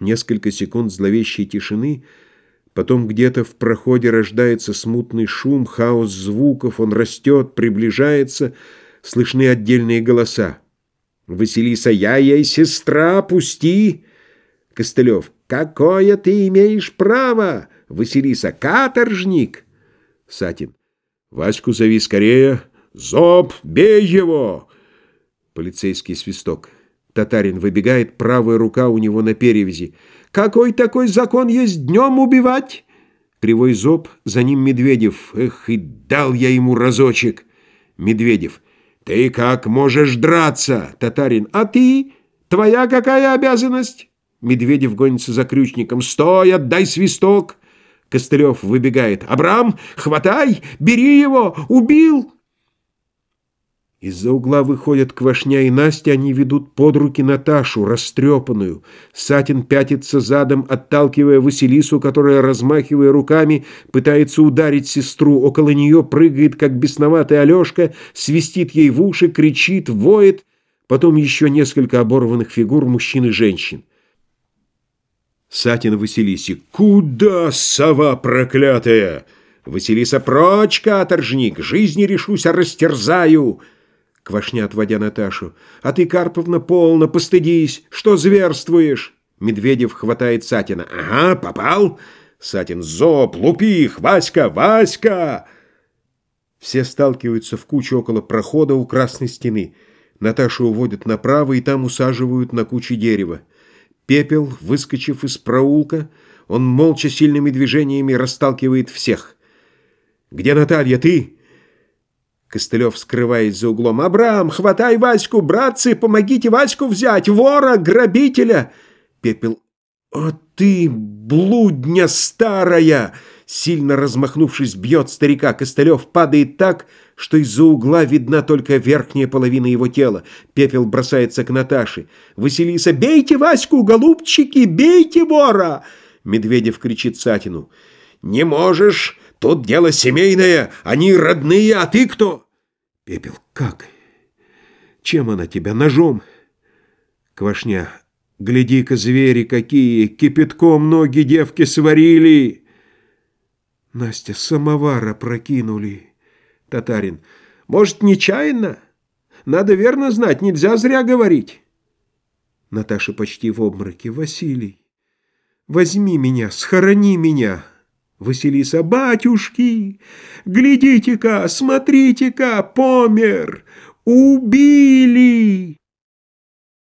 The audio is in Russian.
Несколько секунд зловещей тишины, потом где-то в проходе рождается смутный шум, хаос звуков, он растет, приближается, слышны отдельные голоса. «Василиса, я ей сестра, пусти!» Костылев, «Какое ты имеешь право?» Василиса, «Каторжник!» Сатин, «Ваську зови скорее! Зоб, бей его!» Полицейский свисток. Татарин выбегает, правая рука у него на перевязи. «Какой такой закон есть днем убивать?» Кривой зоб, за ним Медведев. «Эх, и дал я ему разочек!» Медведев. «Ты как можешь драться?» Татарин. «А ты? Твоя какая обязанность?» Медведев гонится за крючником. «Стой, отдай свисток!» Костылев выбегает. «Абрам, хватай! Бери его! Убил!» Из-за угла выходят Квашня и Настя, они ведут под руки Наташу, растрепанную. Сатин пятится задом, отталкивая Василису, которая, размахивая руками, пытается ударить сестру. Около нее прыгает, как бесноватый Алешка, свистит ей в уши, кричит, воет. Потом еще несколько оборванных фигур мужчин и женщин. Сатин Василисе. «Куда, сова проклятая?» Василиса. «Прочь, каторжник! Жизни решусь, а растерзаю!» Квашня, отводя Наташу. «А ты, Карповна, полно, постыдись! Что зверствуешь?» Медведев хватает Сатина. «Ага, попал!» Сатин. «Зоб, лупи их! Васька, Васька!» Все сталкиваются в кучу около прохода у красной стены. Наташу уводят направо и там усаживают на куче дерева. Пепел, выскочив из проулка, он молча сильными движениями расталкивает всех. «Где Наталья, ты?» Костылев, скрываясь за углом. «Абрам, хватай Ваську! Братцы, помогите Ваську взять! Вора, грабителя!» Пепел. «О ты, блудня старая!» Сильно размахнувшись, бьет старика. Костылев падает так, что из-за угла видна только верхняя половина его тела. Пепел бросается к Наташе. «Василиса, бейте Ваську, голубчики, бейте вора!» Медведев кричит Сатину. «Не можешь! Тут дело семейное, они родные, а ты кто?» Пепел. «Как? Чем она тебя? Ножом?» Квашня. «Гляди-ка, звери какие! Кипятком ноги девки сварили!» Настя. «Самовара прокинули!» Татарин. «Может, нечаянно? Надо верно знать, нельзя зря говорить!» Наташа почти в обмороке. «Василий, возьми меня, схорони меня!» Василиса, батюшки, глядите-ка, смотрите-ка, помер, убили.